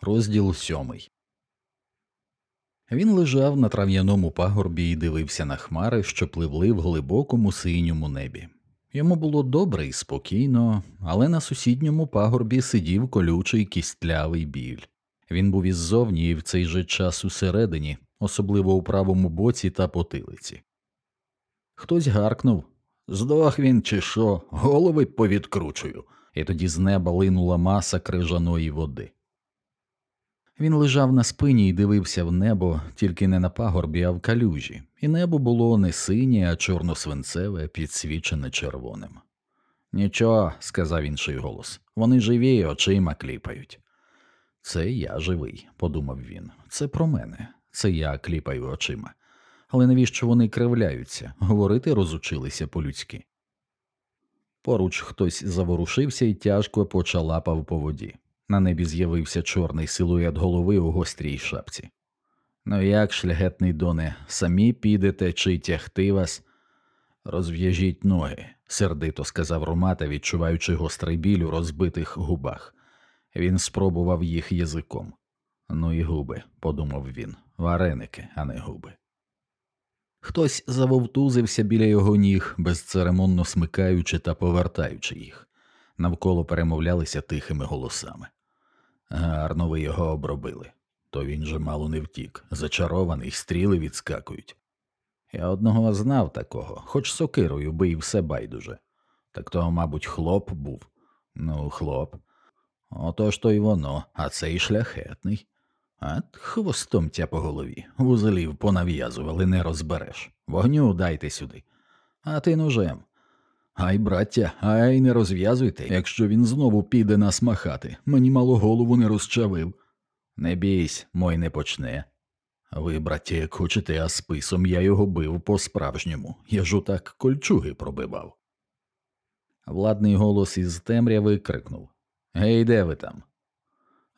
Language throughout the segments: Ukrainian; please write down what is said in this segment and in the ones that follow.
Розділ сьомий. Він лежав на трав'яному пагорбі і дивився на хмари, що пливли в глибокому синьому небі. Йому було добре і спокійно, але на сусідньому пагорбі сидів колючий кістлявий біль. Він був іззовні і в цей же час усередині, особливо у правому боці та потилиці. Хтось гаркнув Здох він, чи що, голови повідкручую, і тоді з неба линула маса крижаної води. Він лежав на спині і дивився в небо, тільки не на пагорбі, а в калюжі, і небо було не синє, а чорно-свинцеве, підсвічене червоним. Нічого, сказав інший голос, вони живі, очима кліпають. Це я живий, подумав він. Це про мене, це я кліпаю очима. Але навіщо вони кривляються, говорити розучилися по-людськи. Поруч хтось заворушився і тяжко почалапав по воді. На небі з'явився чорний силует голови у гострій шапці. Ну як, шляхетний доне, самі підете чи тягти вас? Розв'яжіть ноги, сердито сказав Ромата, відчуваючи гострий біль у розбитих губах. Він спробував їх язиком. Ну і губи, подумав він, вареники, а не губи. Хтось завовтузився біля його ніг, безцеремонно смикаючи та повертаючи їх. Навколо перемовлялися тихими голосами. Гарно ви його обробили. То він же мало не втік, зачарований, стріли відскакують. Я одного знав такого, хоч сокирою бий все байдуже. Так то, мабуть, хлоп був. Ну, хлоп. Отож то й воно, а цей шляхетний. А хвостом тя по голові, вузелів понав'язували, не розбереш. Вогню дайте сюди. А ти ножем. Ай, браття, ай не розв'язуйте, якщо він знову піде нас махати, мені мало голову не розчавив. Не бійсь, мой не почне. Ви, браття, як хочете, а списом я його бив по справжньому, я ж отак кольчуги пробивав. Владний голос із темряви крикнув Гей, де ви там?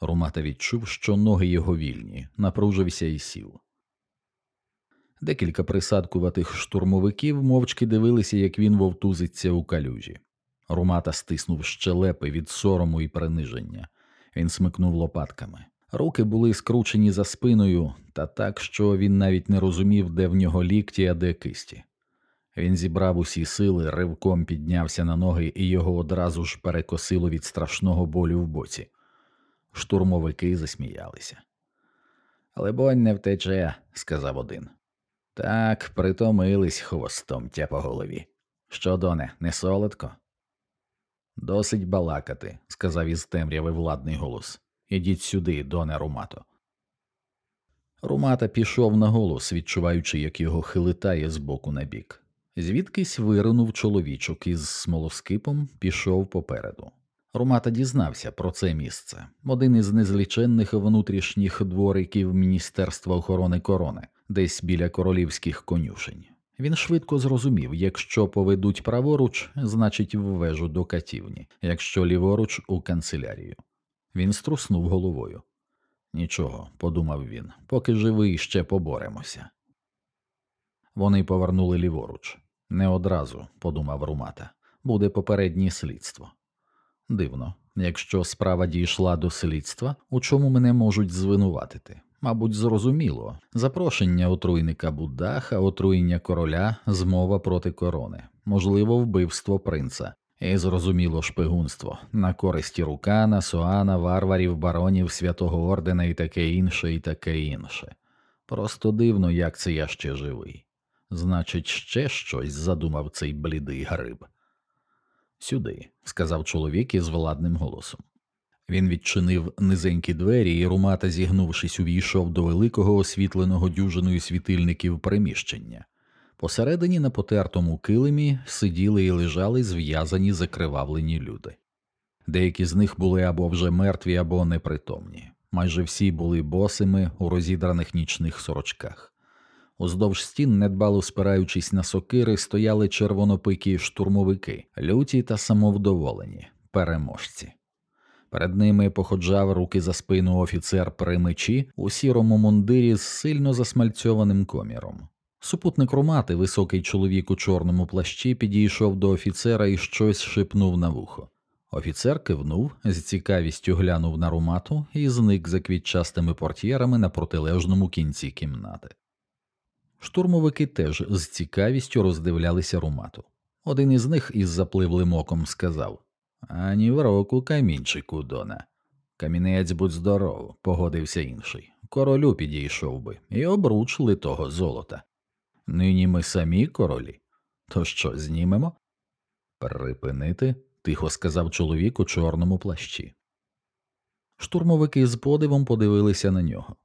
Румата відчув, що ноги його вільні, напружився і сів. Декілька присадкуватих штурмовиків мовчки дивилися, як він вовтузиться у калюжі. Румата стиснув щелепи від сорому і приниження. Він смикнув лопатками. Руки були скручені за спиною, та так, що він навіть не розумів, де в нього лікті, а де кисті. Він зібрав усі сили, ривком піднявся на ноги і його одразу ж перекосило від страшного болю в боці. Штурмовики засміялися. Лебонь не втече, сказав один. Так, притомились хвостом тя по голові. Що, доне, не солодко? Досить балакати, сказав із темряви владний голос. Ідіть сюди, доне Румато. Румата пішов на голос, відчуваючи, як його хилитає з боку на бік. Звідкись виринув чоловічок із смолоскипом, пішов попереду. Румата дізнався про це місце один із незліченних внутрішніх двориків Міністерства охорони корони, десь біля королівських конюшень. Він швидко зрозумів якщо поведуть праворуч, значить в вежу до катівні, якщо ліворуч у канцелярію. Він струснув головою. Нічого, подумав він, поки живий ще поборемося. Вони повернули ліворуч. Не одразу, подумав Румата, буде попереднє слідство. Дивно, якщо справа дійшла до слідства, у чому мене можуть звинуватити? Мабуть, зрозуміло запрошення отруйника Буддаха, отруєння короля, змова проти корони, можливо, вбивство принца, і зрозуміло шпигунство на користі Рукана, Соана, варварів, баронів, святого ордена і таке інше, і таке інше. Просто дивно, як це я ще живий. Значить, ще щось задумав цей блідий гриб. Сюди, сказав чоловік із владним голосом. Він відчинив низенькі двері, і Румата, зігнувшись, увійшов до великого освітленого дюжиною світильників приміщення. Посередині на потертому килимі сиділи і лежали зв'язані закривавлені люди. Деякі з них були або вже мертві, або непритомні. Майже всі були босими у розідраних нічних сорочках. Уздовж стін, недбало спираючись на сокири, стояли червонопикі штурмовики, люті та самовдоволені, переможці. Перед ними походжав руки за спину офіцер при мечі у сірому мундирі з сильно засмальцьованим коміром. Супутник Румати, високий чоловік у чорному плащі, підійшов до офіцера і щось шипнув на вухо. Офіцер кивнув, з цікавістю глянув на румату і зник за квітчастими портьєрами на протилежному кінці кімнати. Штурмовики теж з цікавістю роздивлялися румату. Один із них із запливлим оком сказав Ані в року камінчику, Дона. Камінець будь здоров, погодився інший. Королю підійшов би і обруч литого золота. Нині ми самі королі. То що, знімемо? Припинити? тихо сказав чоловік у чорному плащі. Штурмовики з подивом подивилися на нього.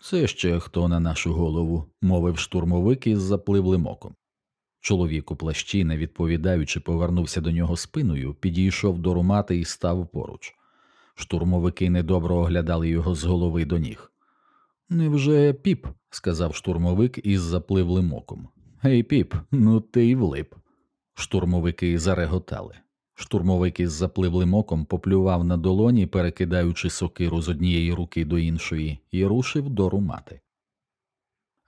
Це ще хто на нашу голову, мовив штурмовик із запливлим оком. Чоловік у плащі, не відповідаючи, повернувся до нього спиною, підійшов до румати і став поруч. Штурмовики недобро оглядали його з голови до ніг. Невже піп? сказав штурмовик із запливлим оком. Гей, піп, ну ти й влип. Штурмовики зареготали. Штурмовик із запливлим оком поплював на долоні, перекидаючи сокиру з однієї руки до іншої, і рушив до румати.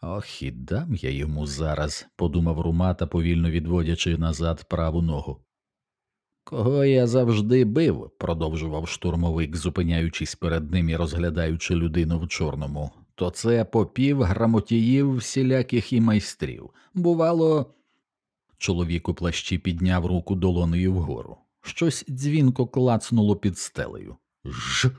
Ох, і дам я йому зараз, подумав румата, повільно відводячи назад праву ногу. Кого я завжди бив, продовжував штурмовик, зупиняючись перед ним і розглядаючи людину в чорному, то це попів грамотіїв всіляких і майстрів. Бувало, чоловік у плащі підняв руку долоною вгору. Щось дзвінко клацнуло під стелею. Ж.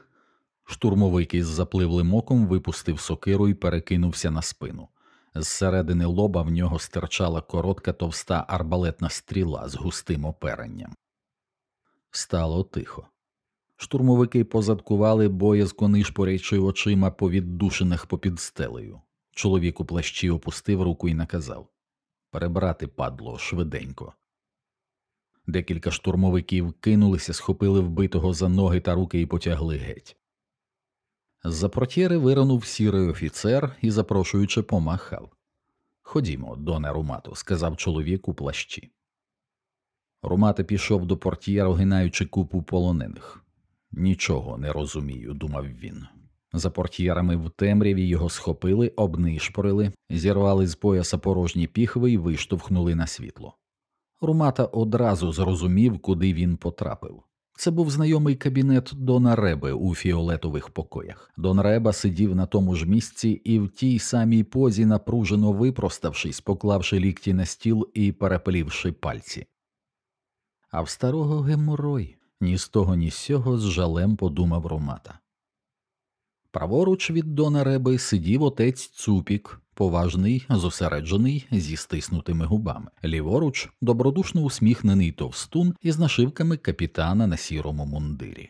Штурмовик із запливлим оком випустив сокиру і перекинувся на спину. Зсередини лоба в нього стирчала коротка товста арбалетна стріла з густим оперенням. Стало тихо. Штурмовики позадкували боязко нишпорячи очима по віддушинах попід стелею. Чоловік у плащі опустив руку і наказав перебрати падло швиденько. Декілька штурмовиків кинулися, схопили вбитого за ноги та руки і потягли геть. За портьєри виринув сірий офіцер і, запрошуючи, помахав. Ходімо, доне Румату, сказав чоловік у плащі. Румата пішов до портьєр, огинаючи купу полонених. Нічого не розумію, думав він. За портьєрами в темряві його схопили, обнишпорили, зірвали з пояса порожні піхви і виштовхнули на світло. Румата одразу зрозумів, куди він потрапив. Це був знайомий кабінет Дона Реби у фіолетових покоях. Дон Реба сидів на тому ж місці і в тій самій позі, напружено випроставшись, поклавши лікті на стіл і переплівши пальці. А в старого геморой ні з того, ні з сього з жалем подумав Ромата. Праворуч від Дона Реби сидів отець Цупік, поважний, зосереджений, зі стиснутими губами, ліворуч добродушно усміхнений товстун із нашивками капітана на сірому мундирі.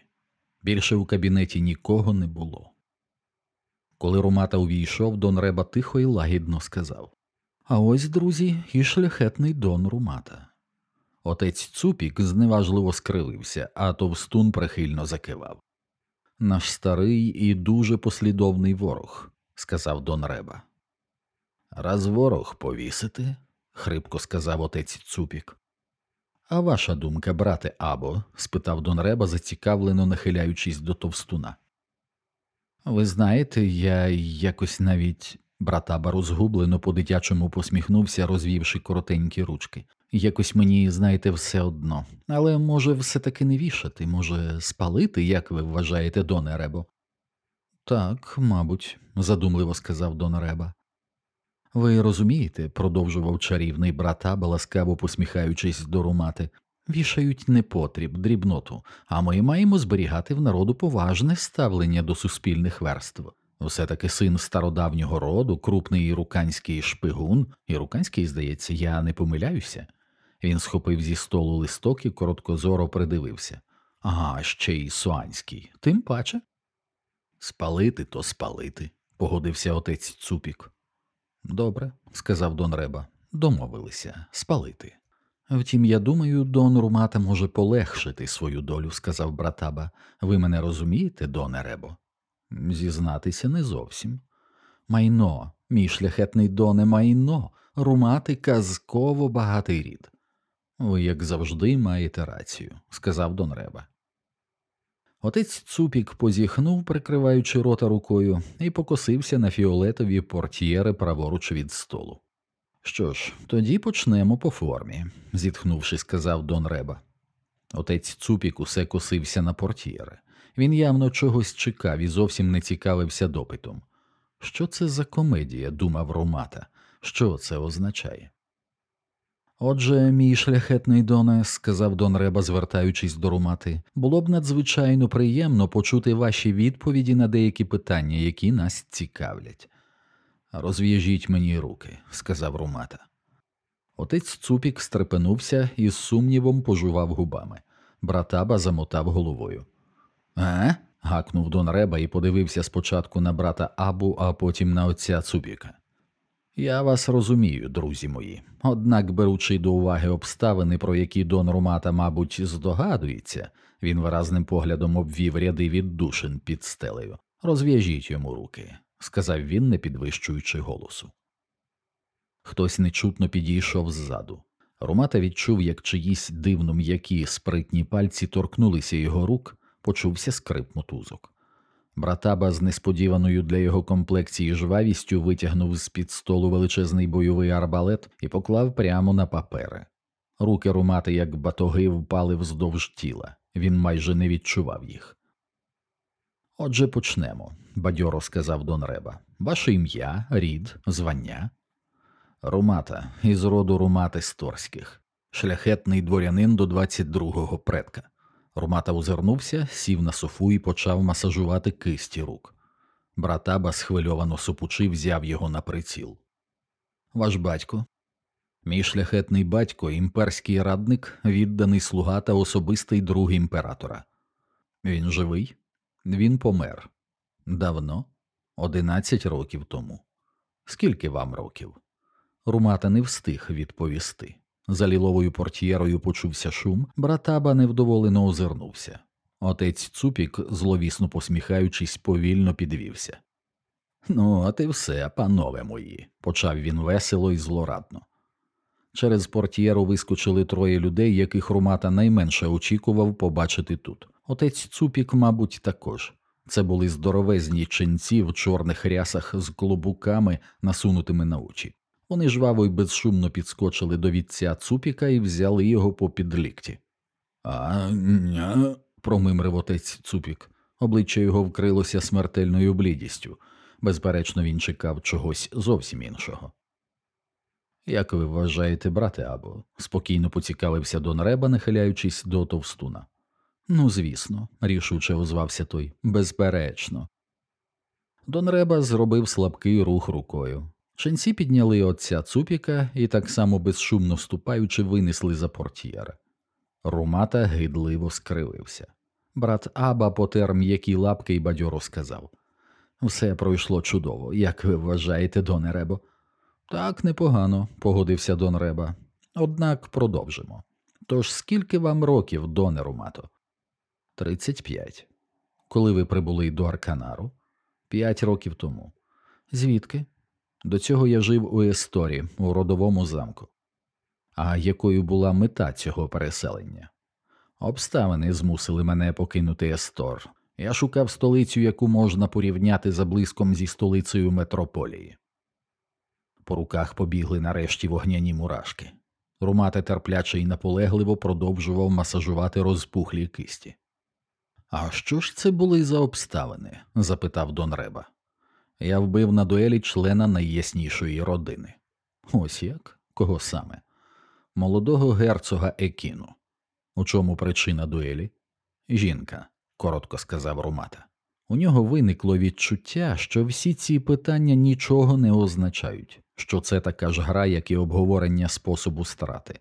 Більше в кабінеті нікого не було. Коли Румата увійшов, Дон Реба тихо і лагідно сказав А ось, друзі, і шляхетний Дон Румата. Отець Цупік зневажливо скривився, а товстун прихильно закивав. Наш старий і дуже послідовний ворог, сказав Дон Реба. Раз ворог повісити, хрипко сказав отець Цупік. А ваша думка, брате Або? спитав Дон Реба, зацікавлено нахиляючись до товстуна. Ви знаєте, я якось навіть брат Аба розгублено по дитячому посміхнувся, розвівши коротенькі ручки. Якось мені, знаєте, все одно, але може все таки не вішати, може, спалити, як ви вважаєте, Доне Ребо? Так, мабуть, задумливо сказав Дон Реба. Ви розумієте, продовжував чарівний брата, ласкаво посміхаючись до румати, вішають непотріб, дрібноту, а ми маємо зберігати в народу поважне ставлення до суспільних верств. Все таки син стародавнього роду, крупний іруканський шпигун, іруканський, здається, я не помиляюся. Він схопив зі столу листок і короткозоро придивився. Ага, ще й суанський, тим паче. Спалити то спалити, погодився отець Цупік. Добре, сказав Дон Реба, домовилися спалити. Втім, я думаю, Дон Румата може полегшити свою долю, сказав братаба. Ви мене розумієте, Доне Ребо? Зізнатися не зовсім. Майно, мій шляхетний доне майно, румати казково багатий рід. Ви, як завжди, маєте рацію, сказав Дон Реба. Отець Цупік позіхнув, прикриваючи рота рукою, і покосився на фіолетові портьєри праворуч від столу. Що ж, тоді почнемо по формі, зітхнувши, сказав Дон Реба. Отець Цупік усе косився на портьєри. Він явно чогось чекав і зовсім не цікавився допитом. Що це за комедія? думав Ромата. Що це означає? Отже, мій шляхетний доне, сказав Дон Реба, звертаючись до Румати, було б надзвичайно приємно почути ваші відповіді на деякі питання, які нас цікавлять. Розв'яжіть мені руки, сказав Румата. Отець Цупік стрепенувся і з сумнівом пожував губами. Брат Аба замотав головою. Е? гакнув Дон Реба і подивився спочатку на брата Абу, а потім на отця Цупіка. Я вас розумію, друзі мої, однак, беручи до уваги обставини, про які Дон Румата, мабуть, здогадується, він виразним поглядом обвів ряди віддушин під стелею. Розв'яжіть йому руки, сказав він, не підвищуючи голосу. Хтось нечутно підійшов ззаду. Румата відчув, як чиїсь дивно м'які спритні пальці торкнулися його рук, почувся скрип мотузок. Братаба з несподіваною для його комплекції жвавістю витягнув з під столу величезний бойовий арбалет і поклав прямо на папери. Руки румати, як батоги, впали вздовж тіла, він майже не відчував їх. Отже, почнемо, бадьоро сказав Дон Реба. Ваше ім'я, рід, звання. Румата із роду Румат Есторських, шляхетний дворянин до 22-го предка. Румата озирнувся, сів на софу і почав масажувати кисті рук. Брат Аба схвильовано сопучи, взяв його на приціл. Ваш батько, мій шляхетний батько, імперський радник, відданий слуга та особистий друг імператора. Він живий? Він помер. Давно? Одинадцять років тому. Скільки вам років? Румата не встиг відповісти. За ліловою портьєрою почувся шум, брат Аба невдоволено озирнувся. Отець Цупік, зловісно посміхаючись, повільно підвівся. Ну, от і все, панове мої, почав він весело і злорадно. Через портьєру вискочили троє людей, яких Румата найменше очікував побачити тут. Отець Цупік, мабуть, також. Це були здоровезні ченці в чорних рясах з клобуками, насунутими на очі. Вони жваво й безшумно підскочили до вітця цупіка і взяли його попід лікті. А ня. промимрив отець цупік. Обличчя його вкрилося смертельною блідістю. Безперечно, він чекав чогось зовсім іншого. Як ви вважаєте, брате або? спокійно поцікавився Дон Реба, нахиляючись до товстуна. Ну, звісно, рішуче озвався той, безперечно. Дон Реба зробив слабкий рух рукою. Ченці підняли отця цупіка і, так само безшумно ступаючи, винесли за портьєра. Румата гидливо скривився. Брат Аба потер м'які лапки і бадьоро сказав Все пройшло чудово, як ви вважаєте, Доне Ребо? Так, непогано, погодився Дон Реба. Однак продовжимо. Тож скільки вам років, Доне Румато? Тридцять п'ять. Коли ви прибули до Арканару? П'ять років тому. Звідки? До цього я жив у Есторі, у родовому замку. А якою була мета цього переселення? Обставини змусили мене покинути Естор. Я шукав столицю, яку можна порівняти за блиском зі столицею метрополії. По руках побігли нарешті вогняні мурашки. Румати терпляче і наполегливо продовжував масажувати розпухлі кисті. А що ж це були за обставини? запитав Дон Реба. Я вбив на дуелі члена найяснішої родини. Ось як? Кого саме? Молодого герцога Екіну. У чому причина дуелі? Жінка, коротко сказав Румата. У нього виникло відчуття, що всі ці питання нічого не означають, що це така ж гра, як і обговорення способу страти.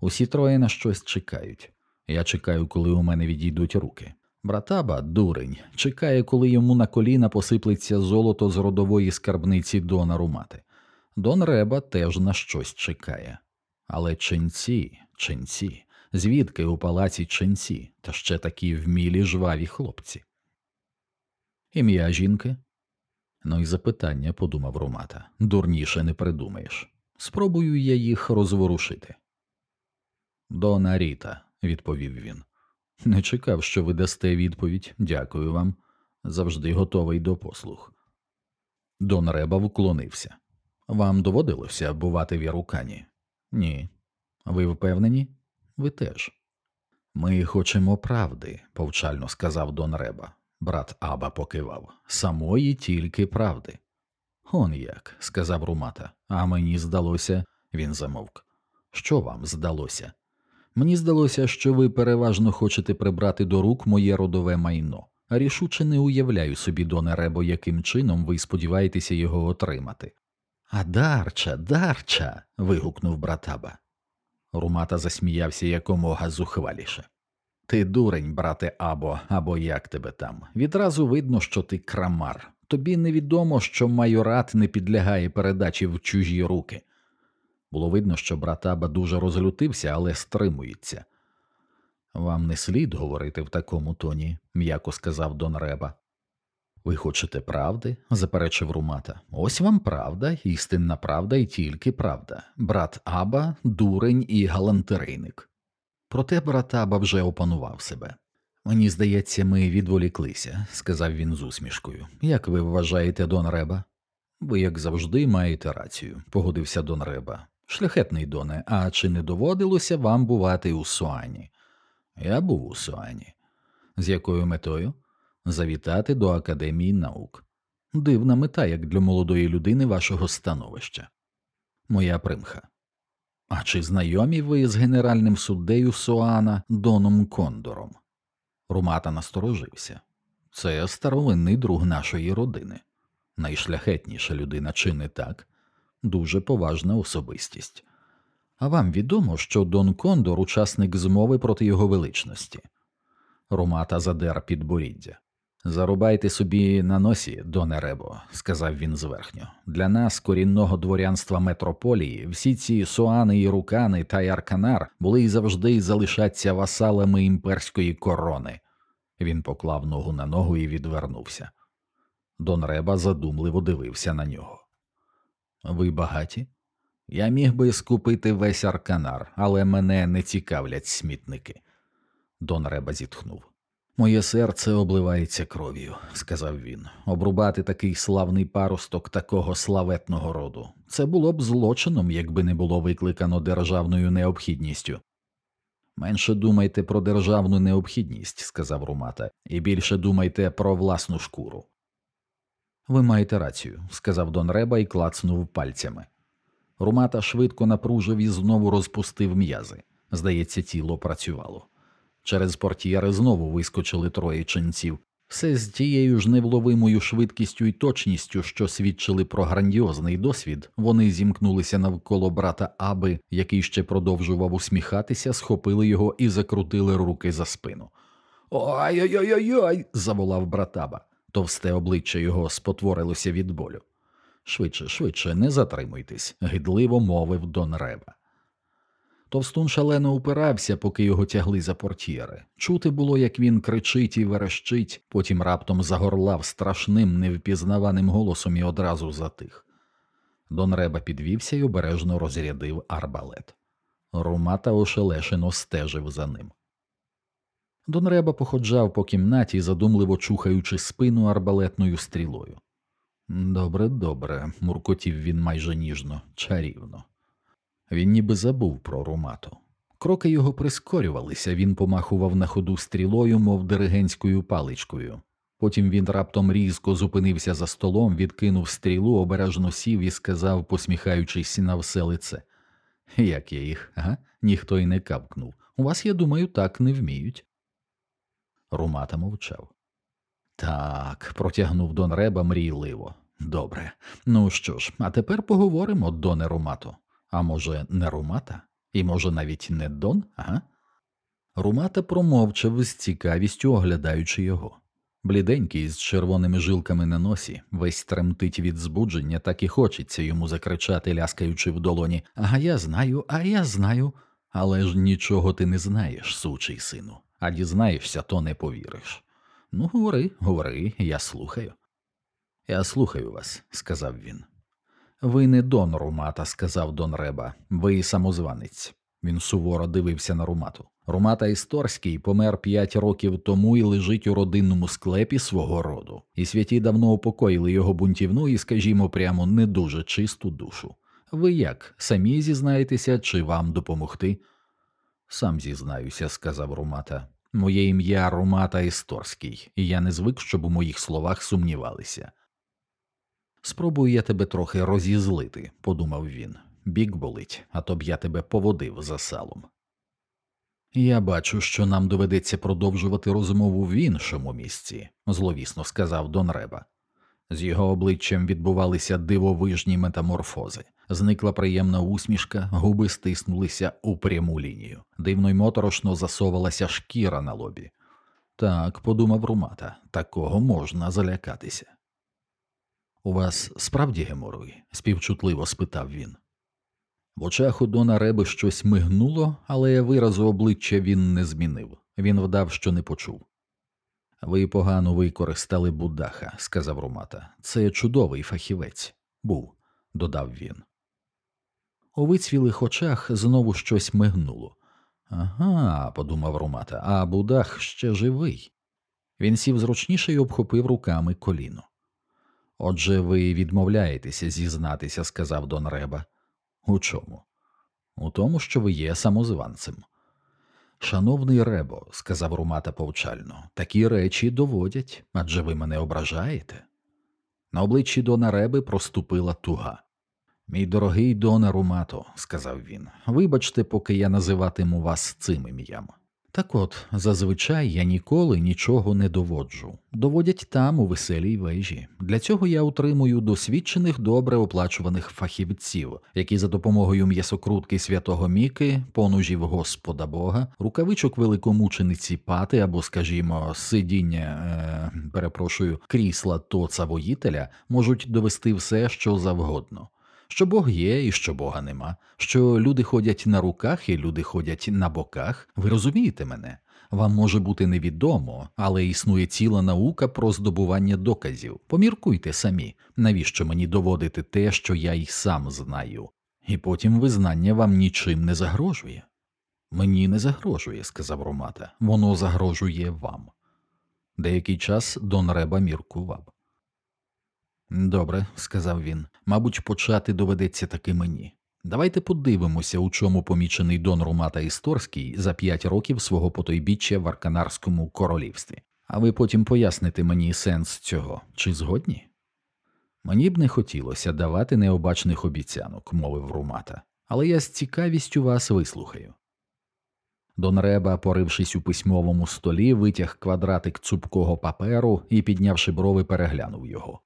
Усі троє на щось чекають. Я чекаю, коли у мене відійдуть руки. Братаба, дурень, чекає, коли йому на коліна посиплеться золото з родової скарбниці Дона Румати. Дон Реба теж на щось чекає. Але ченці, ченці, звідки у палаці ченці, та ще такі вмілі жваві хлопці. Ім'я жінки? Ну і запитання, подумав Румата. Дурніше не придумаєш. Спробую я їх розворушити. Дона Ріта, відповів він. Не чекав, що ви дасте відповідь. Дякую вам. Завжди готовий до послуг. Дон Реба вклонився. Вам доводилося бувати в Ярукані? Ні. Ви впевнені? Ви теж. Ми хочемо правди, повчально сказав Дон Реба. Брат Аба покивав. Самої тільки правди. Он як, сказав Румата, а мені здалося, він замовк. Що вам здалося? Мені здалося, що ви переважно хочете прибрати до рук моє родове майно, а рішуче не уявляю собі, Доне Ребо, яким чином ви сподіваєтеся його отримати. А дарча, дарча. вигукнув братаба. Румата засміявся якомога зухваліше. Ти дурень, брате Або, або як тебе там. Відразу видно, що ти крамар. Тобі невідомо, що майорат не підлягає передачі в чужі руки. Було видно, що брат Аба дуже розлютився, але стримується. Вам не слід говорити в такому тоні, м'яко сказав Дон Реба. Ви хочете правди? заперечив Румата. Ось вам правда, істинна правда і тільки правда. Брат Аба, дурень і галантерейник. Проте брат Аба вже опанував себе. Мені здається, ми відволіклися, сказав він з усмішкою. Як ви вважаєте, Дон Реба? Ви, як завжди, маєте рацію, погодився Дон Реба. Шляхетний Доне, а чи не доводилося вам бувати у Суані? Я був у Суані. З якою метою? Завітати до Академії наук. Дивна мета, як для молодої людини вашого становища. Моя примха. А чи знайомі ви з генеральним суддею Суана Доном Кондором? Румата насторожився. Це старовинний друг нашої родини, найшляхетніша людина, чи не так? Дуже поважна особистість. А вам відомо, що Дон Кондор учасник змови проти його величності? Румата задер підборіддя. Зарубайте собі на носі, Доне Ребо, сказав він зверхньо. Для нас, корінного дворянства метрополії, всі ці суани Ірукани та й Арканар були і завжди залишаться васалами імперської корони. Він поклав ногу на ногу і відвернувся. Дон Реба задумливо дивився на нього. Ви багаті? Я міг би скупити весь арканар, але мене не цікавлять смітники. Дон Реба зітхнув. Моє серце обливається кров'ю, сказав він. Обрубати такий славний паросток такого славетного роду. Це було б злочином, якби не було викликано державною необхідністю. Менше думайте про державну необхідність, сказав Румата, і більше думайте про власну шкуру. Ви маєте рацію, сказав Дон Реба і клацнув пальцями. Румата швидко напружив і знову розпустив м'язи. Здається, тіло працювало. Через портьєри знову вискочили троє ченців, все з тією ж невловимою швидкістю і точністю, що свідчили про грандіозний досвід, вони зімкнулися навколо брата Аби, який ще продовжував усміхатися, схопили його і закрутили руки за спину. Ой-ой-ой-ой! заволав брат Аба. Товсте обличчя його спотворилося від болю. Швидше, швидше, не затримуйтесь, гидливо мовив Дон Реба. Товстун шалено упирався, поки його тягли за портьєри. Чути було, як він кричить і верещить, потім раптом загорлав страшним, невпізнаваним голосом і одразу затих. Дон Реба підвівся і обережно розрядив арбалет. Румата ошелешено стежив за ним. Дон Реба походжав по кімнаті, задумливо чухаючи спину арбалетною стрілою. Добре, добре, муркотів він майже ніжно, чарівно. Він ніби забув про румату. Кроки його прискорювалися, він помахував на ходу стрілою, мов диригентською паличкою. Потім він раптом різко зупинився за столом, відкинув стрілу, обережно сів і сказав, посміхаючись на все лице. Як я їх, га? Ніхто й не кавкнув. У вас, я думаю, так не вміють. Румата мовчав. Так, протягнув Дон Реба мрійливо. Добре. Ну що ж, а тепер поговоримо, Доне Румато. А може, не Румата? І, може, навіть не Дон, ага? Румата промовчав з цікавістю, оглядаючи його. Бліденький, з червоними жилками на носі, весь тремтить від збудження, так і хочеться йому закричати, ляскаючи в долоні А я знаю, а я знаю. Але ж нічого ти не знаєш, сучий сину, а дізнаєшся, то не повіриш. Ну, говори, говори, я слухаю. Я слухаю вас, сказав він. Ви не Дон Румата, сказав Дон Реба, ви самозванець. Він суворо дивився на Румату. Румата Есторський помер п'ять років тому і лежить у родинному склепі свого роду, і святі давно упокоїли його бунтівну і, скажімо, прямо не дуже чисту душу. Ви як самі зізнаєтеся, чи вам допомогти? Сам зізнаюся, сказав Румата. Моє ім'я Ромата Історський, і я не звик, щоб у моїх словах сумнівалися. Спробую я тебе трохи розізлити, подумав він. Бік болить, а то б я тебе поводив за салом. Я бачу, що нам доведеться продовжувати розмову в іншому місці, зловісно сказав Дон Реба. З його обличчям відбувалися дивовижні метаморфози. Зникла приємна усмішка, губи стиснулися у пряму лінію. Дивно й моторошно засовалася шкіра на лобі. Так, подумав Румата, такого можна залякатися. У вас справді геморой? співчутливо спитав він. В очах у Дона Реби щось мигнуло, але виразу обличчя він не змінив. Він вдав, що не почув. Ви погано використали Будаха, сказав Румата. Це чудовий фахівець. Був, додав він. У вицвілих очах знову щось мигнуло. Ага, подумав Румата, а Будах ще живий. Він сів зручніше і обхопив руками коліно. Отже, ви відмовляєтеся зізнатися, сказав Дон Реба. У чому? У тому, що ви є самозванцем. Шановний Ребо, сказав Румата повчально, такі речі доводять, адже ви мене ображаєте. На обличчі Дона Реби проступила туга. Мій дорогий Дона Румато, сказав він, вибачте, поки я називатиму вас цим ім'ям. Так от, зазвичай я ніколи нічого не доводжу. Доводять там, у веселій вежі. Для цього я утримую досвідчених, добре оплачуваних фахівців, які за допомогою м'ясокрутки святого Міки, понужів Господа Бога, рукавичок великомучениці пати або, скажімо, сидіння, е, перепрошую, крісла тоца воїтеля можуть довести все, що завгодно що Бог є і що Бога нема, що люди ходять на руках і люди ходять на боках. Ви розумієте мене? Вам може бути невідомо, але існує ціла наука про здобування доказів. Поміркуйте самі, навіщо мені доводити те, що я й сам знаю, і потім визнання вам нічим не загрожує. Мені не загрожує, сказав Ромата, воно загрожує вам. Деякий час Дон Реба міркував. Добре, сказав він, мабуть, почати доведеться таки мені. Давайте подивимося, у чому помічений Дон Румата Есторський за п'ять років свого потойбіччя в Арканарському королівстві, а ви потім поясните мені сенс цього, чи згодні? Мені б не хотілося давати необачних обіцянок, мовив Румата, але я з цікавістю вас вислухаю. Дон Реба, порившись у письмовому столі, витяг квадратик цупкого паперу і, піднявши брови, переглянув його.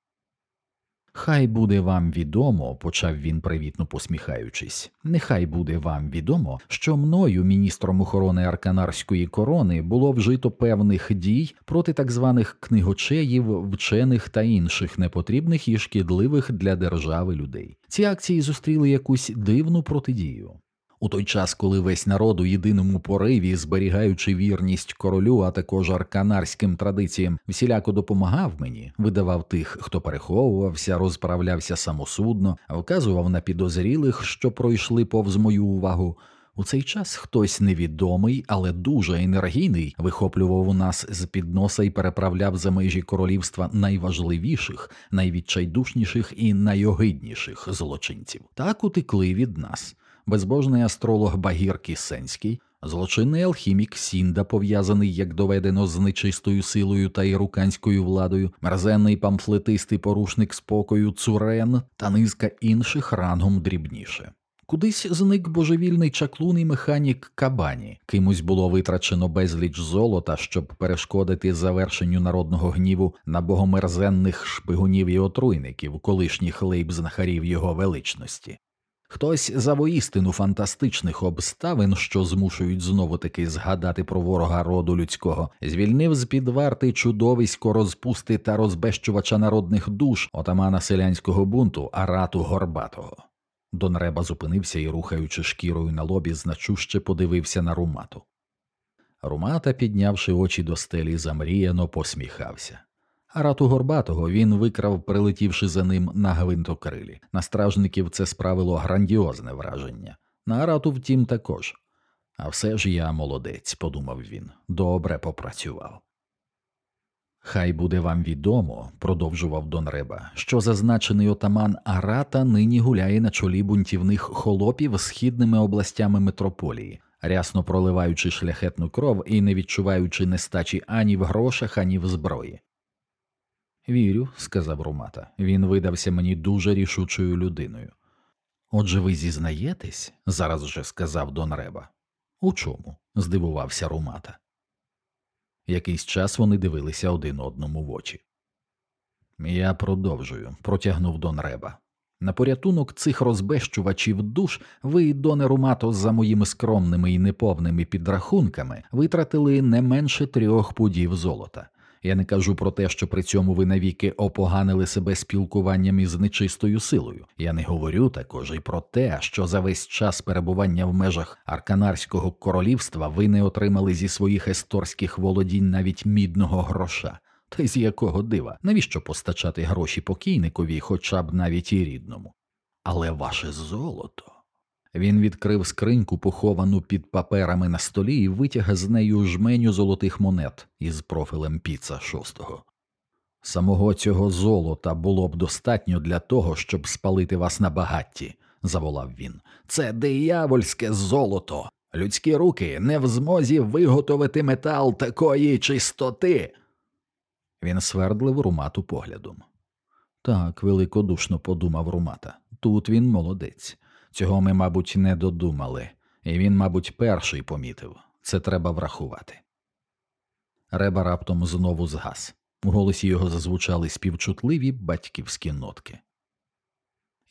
Хай буде вам відомо, почав він привітно посміхаючись, нехай буде вам відомо, що мною, міністром охорони Арканарської корони, було вжито певних дій проти так званих книгочеїв, вчених та інших непотрібних і шкідливих для держави людей. Ці акції зустріли якусь дивну протидію. У той час, коли весь народ у єдиному пориві, зберігаючи вірність королю, а також арканарським традиціям, всіляко допомагав мені, видавав тих, хто переховувався, розправлявся самосудно, вказував на підозрілих, що пройшли повз мою увагу. У цей час хтось невідомий, але дуже енергійний, вихоплював у нас з під носа і переправляв за межі королівства найважливіших, найвідчайдушніших і найогидніших злочинців. Так утекли від нас безбожний астролог Багір Кісенський, злочинний алхімік Сінда, пов'язаний, як доведено, з нечистою силою та іруканською владою, мерзенний памфлетист і порушник спокою Цурен та низка інших рангом дрібніше. Кудись зник божевільний чаклунний механік Кабані, кимось було витрачено безліч золота, щоб перешкодити завершенню народного гніву на богомерзенних шпигунів і отруйників, колишніх лейбзнахарів його величності. Хтось за воістину фантастичних обставин, що змушують знову таки згадати про ворога роду людського, звільнив з під варти чудовисько розпусти та розбещувача народних душ отамана селянського бунту Арату Горбатого. Дон Реба зупинився і, рухаючи шкірою на лобі, значуще подивився на румату. Румата, піднявши очі до стелі, замріяно посміхався. Арату Горбатого він викрав, прилетівши за ним на гвинтокрилі. На стражників це справило грандіозне враження. На Арату, втім, також. А все ж я молодець, подумав він, добре попрацював. Хай буде вам відомо, продовжував Дон Реба, що зазначений отаман Арата нині гуляє на чолі бунтівних холопів східними областями метрополії, рясно проливаючи шляхетну кров і не відчуваючи нестачі ані в грошах, ані в зброї. Вірю, сказав Румата, він видався мені дуже рішучою людиною. Отже, ви зізнаєтесь, зараз же сказав Дон Реба. У чому? здивувався Румата. Якийсь час вони дивилися один одному в очі. Я продовжую, протягнув Дон Реба. На порятунок цих розбещувачів душ ви, Доне Румато, за моїми скромними і неповними підрахунками витратили не менше трьох пудів золота. Я не кажу про те, що при цьому ви навіки опоганили себе спілкуванням із нечистою силою. Я не говорю також і про те, що за весь час перебування в межах Арканарського королівства ви не отримали зі своїх есторських володінь навіть мідного гроша. Та й з якого дива, навіщо постачати гроші покійникові, хоча б навіть і рідному? Але ваше золото. Він відкрив скриньку, поховану під паперами на столі, і витяг з нею жменю золотих монет із профілем піца шостого. Самого цього золота було б достатньо для того, щоб спалити вас на багатті, заволав він. Це диявольське золото. Людські руки не в змозі виготовити метал такої чистоти. Він свердлив румату поглядом. Так, великодушно подумав Румата. Тут він молодець. Цього ми, мабуть, не додумали, і він, мабуть, перший помітив це треба врахувати. Реба раптом знову згас. У голосі його зазвучали співчутливі батьківські нотки.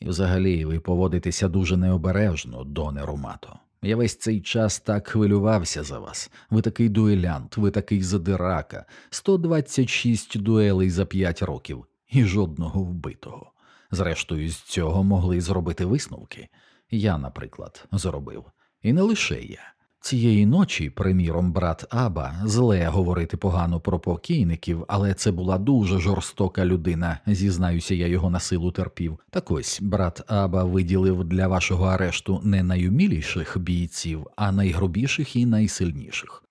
І взагалі ви поводитеся дуже необережно, доне Румато. Я весь цей час так хвилювався за вас. Ви такий дуелянт, ви такий задирака, 126 дуелей за п'ять років і жодного вбитого. Зрештою, з цього могли зробити висновки. Я, наприклад, зробив. І не лише я. Цієї ночі, приміром, брат Аба, зле говорити погано про покійників, але це була дуже жорстока людина, зізнаюся, я його на силу терпів. Так ось брат Аба виділив для вашого арешту не найуміліших бійців, а найгрубіших і найсильніших.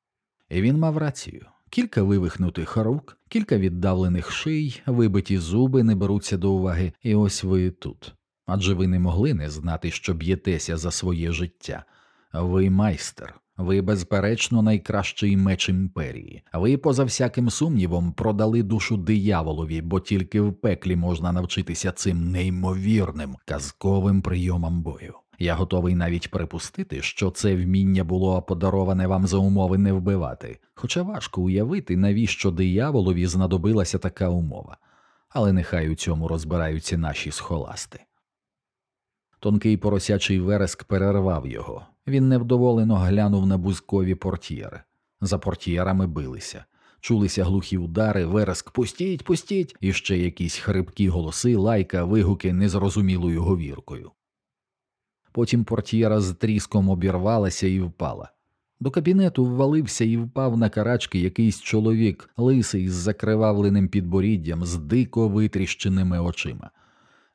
І він мав рацію. Кілька вивихнутих рук, кілька віддавлених ший, вибиті зуби не беруться до уваги, і ось ви тут. Адже ви не могли не знати, що б'єтеся за своє життя. Ви майстер, ви, безперечно, найкращий меч імперії. Ви, поза всяким сумнівом, продали душу дияволові, бо тільки в пеклі можна навчитися цим неймовірним казковим прийомам бою. Я готовий навіть припустити, що це вміння було подароване вам за умови не вбивати, хоча важко уявити, навіщо дияволові знадобилася така умова, але нехай у цьому розбираються наші схоласти. Тонкий поросячий вереск перервав його. Він невдоволено глянув на бузкові портьєри. За портьєрами билися. Чулися глухі удари, вереск пустіть, пустіть, і ще якісь хрипкі голоси, лайка, вигуки незрозумілою говіркою. Потім портьєра з тріском обірвалася і впала. До кабінету ввалився і впав на карачки якийсь чоловік, лисий з закривавленим підборіддям, з дико витріщеними очима.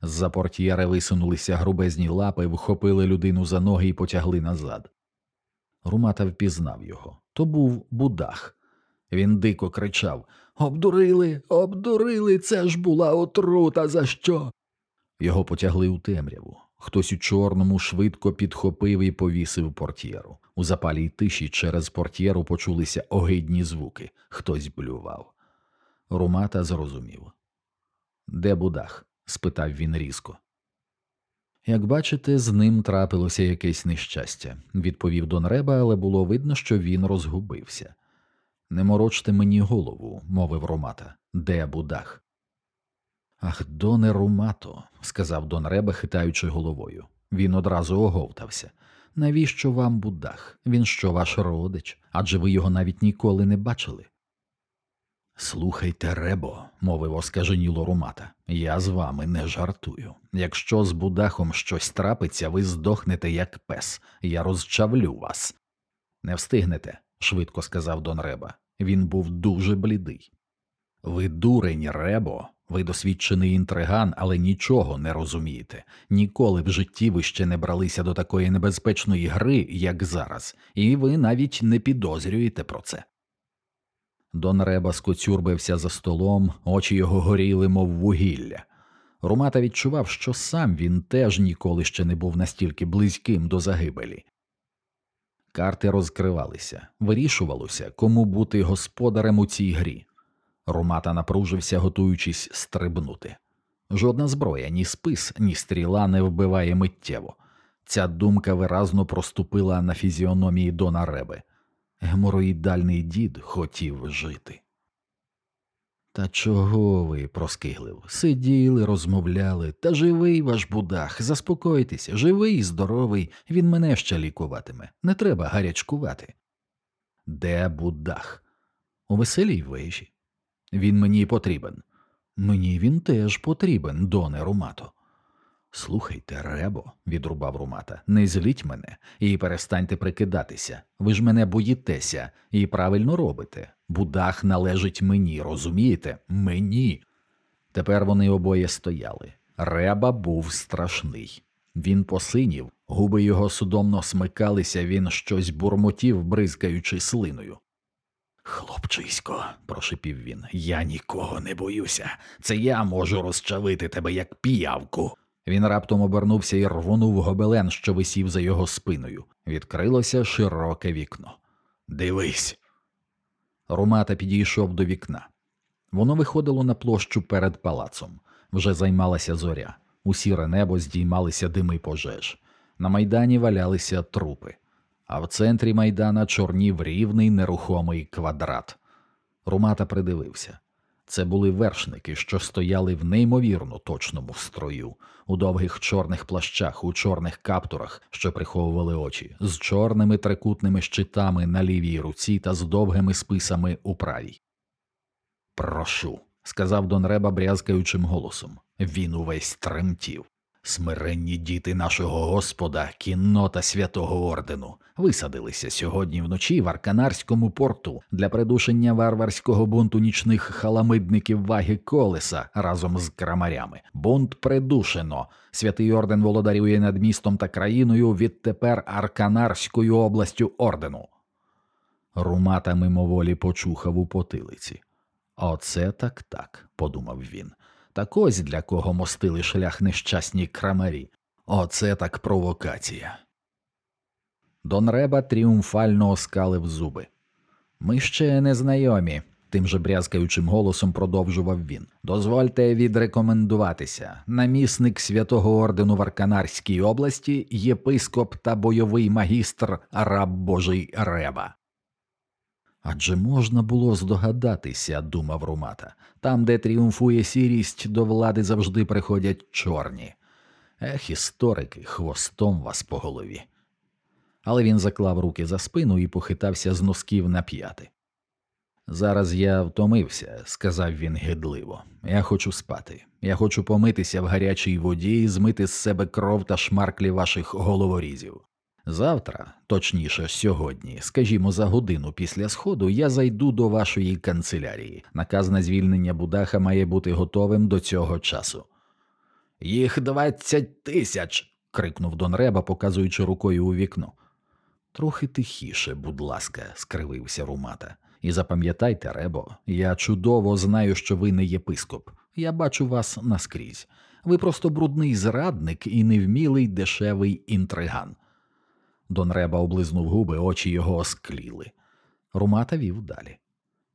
З-за портьєри висунулися грубезні лапи, вхопили людину за ноги і потягли назад. Румата впізнав його. То був будах. Він дико кричав Обдурили, обдурили, це ж була отрута, за що? Його потягли у темряву. Хтось у чорному швидко підхопив і повісив портьєру. У запалій тиші через портьєру почулися огидні звуки. Хтось блював. Румата зрозумів. Де будах? Спитав він різко. Як бачите, з ним трапилося якесь нещастя, відповів Дон Реба, але було видно, що він розгубився. Не морочте мені голову, мовив Ромата. Де будах? Ах, доне Румато, сказав Дон Реба, хитаючи головою. Він одразу оговтався. Навіщо вам будах? Він що, ваш родич? Адже ви його навіть ніколи не бачили. Слухайте, Ребо, мовив оскаженіло Румата, я з вами не жартую. Якщо з Будахом щось трапиться, ви здохнете як пес, я розчавлю вас. Не встигнете, швидко сказав Дон Реба. Він був дуже блідий. Ви дурень, Ребо, ви досвідчений інтриган, але нічого не розумієте. Ніколи в житті ви ще не бралися до такої небезпечної гри, як зараз, і ви навіть не підозрюєте про це. Дон Реба скоцюрбився за столом, очі його горіли, мов вугілля. Румата відчував, що сам він теж ніколи ще не був настільки близьким до загибелі. Карти розкривалися, вирішувалося, кому бути господарем у цій грі. Ромата напружився, готуючись стрибнути. Жодна зброя, ні спис, ні стріла не вбиває миттєво. Ця думка виразно проступила на фізіономії Дона Реби. Гемороїдальний дід хотів жити. Та чого ви, проскиглив? Сиділи, розмовляли, та живий ваш будах, заспокойтеся, живий, здоровий, він мене ще лікуватиме. Не треба гарячкувати. Де будах? У веселій вежі. Він мені потрібен. Мені він теж потрібен, доне Румато. Слухайте, Ребо, відрубав Румата, не зліть мене і перестаньте прикидатися. Ви ж мене боїтеся і правильно робите. Будах належить мені, розумієте? Мені. Тепер вони обоє стояли. Реба був страшний. Він посинів, губи його судомно смикалися, він щось бурмотів, бризкаючи слиною. Хлопчисько, прошипів він, я нікого не боюся. Це я можу розчавити тебе, як піявку. Він раптом обернувся і рвонув гобелен, що висів за його спиною. Відкрилося широке вікно. Дивись. Румата підійшов до вікна. Воно виходило на площу перед палацом. Вже займалася зоря. У сіре небо здіймалися дими пожеж. На майдані валялися трупи, а в центрі майдана чорнів рівний нерухомий квадрат. Румата придивився. Це були вершники, що стояли в неймовірно точному строю, у довгих чорних плащах, у чорних каптурах, що приховували очі, з чорними трикутними щитами на лівій руці та з довгими списами у правій. Прошу, сказав Дон Реба брязкаючим голосом. Він увесь тремтів. Смиренні діти нашого Господа, кіннота святого ордену, висадилися сьогодні вночі в Арканарському порту для придушення варварського бунту нічних халамидників ваги колеса разом з крамарями. Бунт придушено. Святий орден володарює над містом та країною відтепер Арканарською областю ордену. Румата мимоволі почухав у потилиці. Оце так так, подумав він. Так ось для кого мостили шлях нещасні крамарі. Оце так провокація. Дон Реба тріумфально оскалив зуби. Ми ще не знайомі, тим же брязкаючим голосом продовжував він. Дозвольте відрекомендуватися. Намісник святого ордену в Арканарській області, єпископ та бойовий магістр раб Божий Реба. Адже можна було здогадатися, думав Румата, там, де тріумфує сірість, до влади завжди приходять чорні. Ех, історики, хвостом вас по голові. Але він заклав руки за спину і похитався з носків на п'яти. Зараз я втомився, сказав він гидливо. Я хочу спати. Я хочу помитися в гарячій воді і змити з себе кров та шмарклі ваших головорізів. Завтра, точніше, сьогодні, скажімо, за годину після сходу, я зайду до вашої канцелярії. Наказ на звільнення Будаха має бути готовим до цього часу. Їх двадцять тисяч. крикнув Дон Реба, показуючи рукою у вікно. Трохи тихіше, будь ласка, скривився Румата. І запам'ятайте, Ребо, я чудово знаю, що ви не єпископ. Я бачу вас наскрізь. Ви просто брудний зрадник і невмілий дешевий інтриган. Дон Реба облизнув губи, очі його оскліли. Румата вів далі.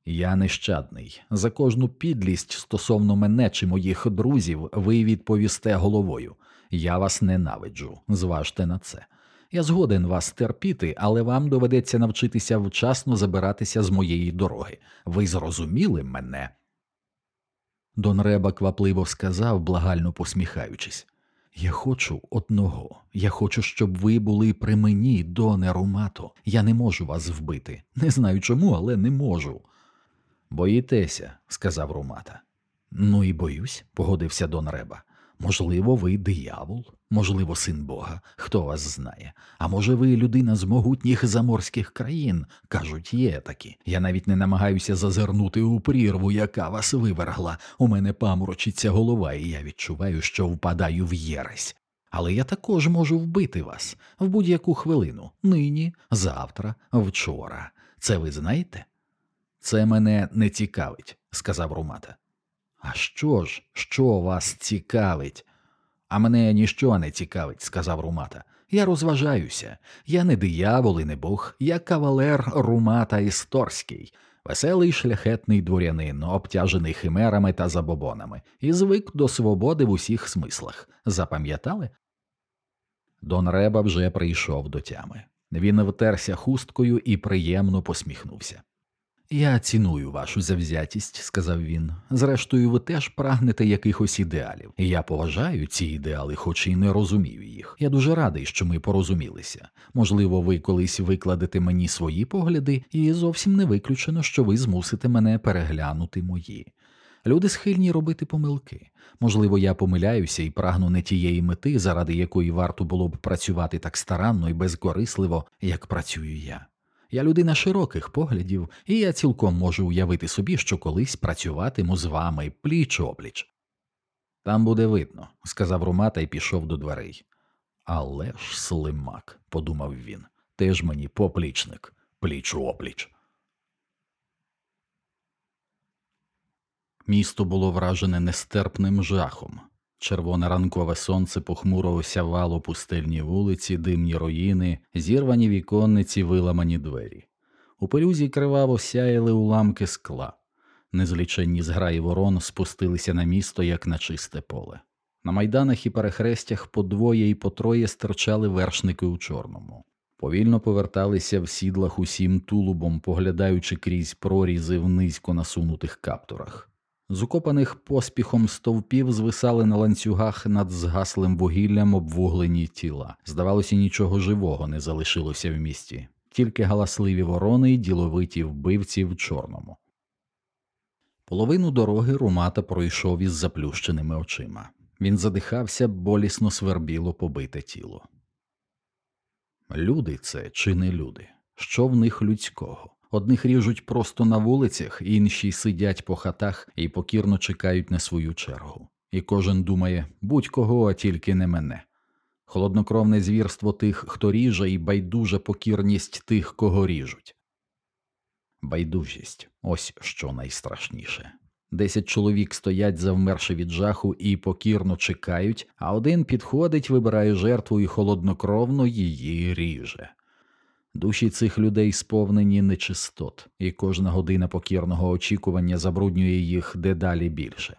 Я нещадний. За кожну підлість стосовно мене чи моїх друзів ви відповісте головою. Я вас ненавиджу, зважте на це. Я згоден вас терпіти, але вам доведеться навчитися вчасно забиратися з моєї дороги. Ви зрозуміли мене? Дон Реба квапливо сказав, благально посміхаючись. Я хочу одного. Я хочу, щоб ви були при мені, доне Румато. Я не можу вас вбити. Не знаю чому, але не можу. Боїтеся, сказав Румата. Ну і боюсь, погодився Дон Реба. Можливо, ви диявол, можливо, син Бога, хто вас знає. А може, ви людина з могутніх заморських країн? Кажуть, є такі. Я навіть не намагаюся зазирнути у прірву, яка вас вивергла. У мене паморочиться голова, і я відчуваю, що впадаю в єресь. Але я також можу вбити вас в будь-яку хвилину, нині, завтра, вчора. Це ви знаєте? Це мене не цікавить, сказав Румата. А що ж, що вас цікавить? А мене ніщо не цікавить, сказав Румата. Я розважаюся. Я не диявол і не бог, я кавалер Румата Есторський, веселий шляхетний дворянин, обтяжений химерами та забобонами, і звик до свободи в усіх смислах. Запам'ятали? Дон Реба вже прийшов до тями. Він втерся хусткою і приємно посміхнувся. Я ціную вашу завзятість, сказав він. Зрештою, ви теж прагнете якихось ідеалів. Я поважаю ці ідеали, хоч і не розумію їх. Я дуже радий, що ми порозумілися. Можливо, ви колись викладете мені свої погляди, і зовсім не виключено, що ви змусите мене переглянути мої. Люди схильні робити помилки. Можливо, я помиляюся і прагну не тієї мети, заради якої варто було б працювати так старанно і безкорисливо, як працюю я. Я людина широких поглядів, і я цілком можу уявити собі, що колись працюватиму з вами пліч опліч. Там буде видно, сказав Румата і пішов до дверей. Але ж слимак, подумав він, теж мені поплічник, пліч опліч. Місто було вражене нестерпним жахом. Червоне ранкове сонце похмуро осявало пустельні вулиці, димні руїни, зірвані віконниці, виламані двері. У пелюзі криваво сяяли уламки скла. Незліченні зграї ворон спустилися на місто, як на чисте поле. На майданах і перехрестях по двоє і по троє стирчали вершники у чорному. Повільно поверталися в сідлах усім тулубом, поглядаючи крізь прорізи в низько насунутих каптурах. З укопаних поспіхом стовпів звисали на ланцюгах над згаслим вугіллям обвуглені тіла. Здавалося, нічого живого не залишилося в місті, тільки галасливі ворони й діловиті вбивці в чорному. Половину дороги Румата пройшов із заплющеними очима. Він задихався, болісно свербіло побите тіло. Люди це чи не люди? Що в них людського? Одних ріжуть просто на вулицях, інші сидять по хатах і покірно чекають на свою чергу. І кожен думає будь-кого, а тільки не мене. Холоднокровне звірство тих, хто ріже, і байдужа покірність тих, кого ріжуть. Байдужість ось що найстрашніше. Десять чоловік стоять, завмерши від жаху, і покірно чекають, а один підходить, вибирає жертву і холоднокровно її ріже. Душі цих людей сповнені нечистот, і кожна година покірного очікування забруднює їх дедалі більше.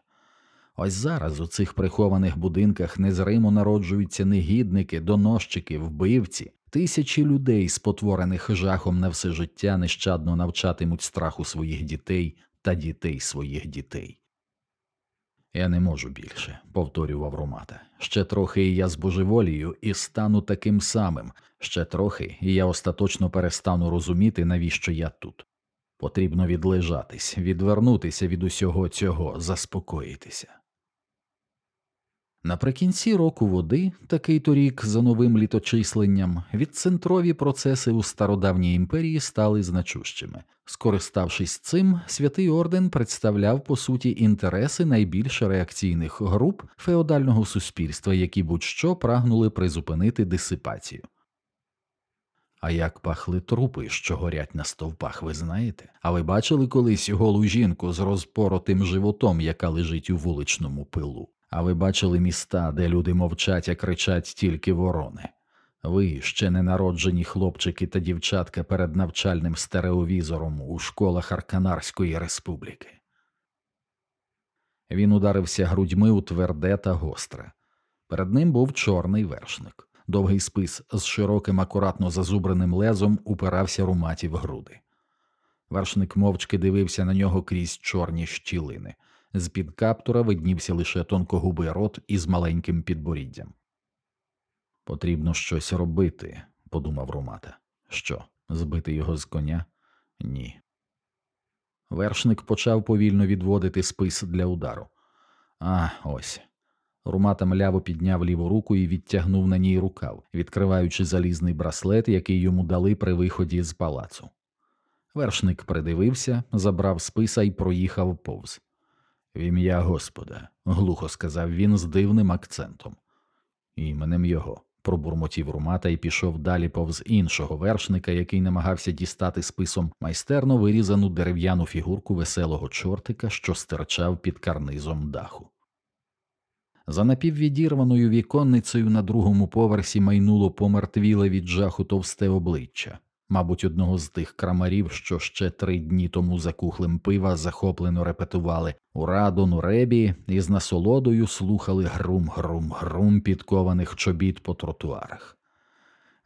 Ось зараз у цих прихованих будинках незримо народжуються негідники, доносчики, вбивці, тисячі людей, спотворених жахом на все життя, нещадно навчатимуть страху своїх дітей та дітей своїх дітей. Я не можу більше, повторював Ромата. Ще трохи і я збожеволію і стану таким самим, ще трохи, і я остаточно перестану розуміти, навіщо я тут. Потрібно відлежатись, відвернутися від усього цього, заспокоїтися. Наприкінці року води, такий торік за новим літочисленням, відцентрові процеси у стародавній імперії стали значущими. Скориставшись цим, святий орден представляв по суті інтереси найбільш реакційних груп феодального суспільства, які будь-що прагнули призупинити дисипацію. А як пахли трупи, що горять на стовпах, ви знаєте? А ви бачили колись голу жінку з розпоротим животом, яка лежить у вуличному пилу? А ви бачили міста, де люди мовчать, а кричать тільки ворони? Ви ще ненароджені хлопчики та дівчатка перед навчальним стереовізором у школах Арканарської республіки. Він ударився грудьми у тверде та гостре. Перед ним був чорний вершник. Довгий спис з широким, акуратно зазубреним лезом упирався руматі в груди. Вершник мовчки дивився на нього крізь чорні щілини. З під каптура виднівся лише тонкогубий рот із маленьким підборіддям. Потрібно щось робити, подумав Румата. Що, збити його з коня? Ні. Вершник почав повільно відводити спис для удару. А, ось. Румата мляво підняв ліву руку і відтягнув на ній рукав, відкриваючи залізний браслет, який йому дали при виході з палацу. Вершник придивився, забрав списа і проїхав повз. В ім'я Господа, глухо сказав він з дивним акцентом. Іменем його пробурмотів румата і пішов далі повз іншого вершника, який намагався дістати списом майстерно вирізану дерев'яну фігурку веселого чортика, що стирчав під карнизом даху. За напіввідірваною віконницею на другому поверсі майнуло помертвіле від жаху товсте обличчя, мабуть, одного з тих крамарів, що ще три дні тому за кухлем пива захоплено репетували у радону ребі і з насолодою слухали грум-грум-грум підкованих чобіт по тротуарах.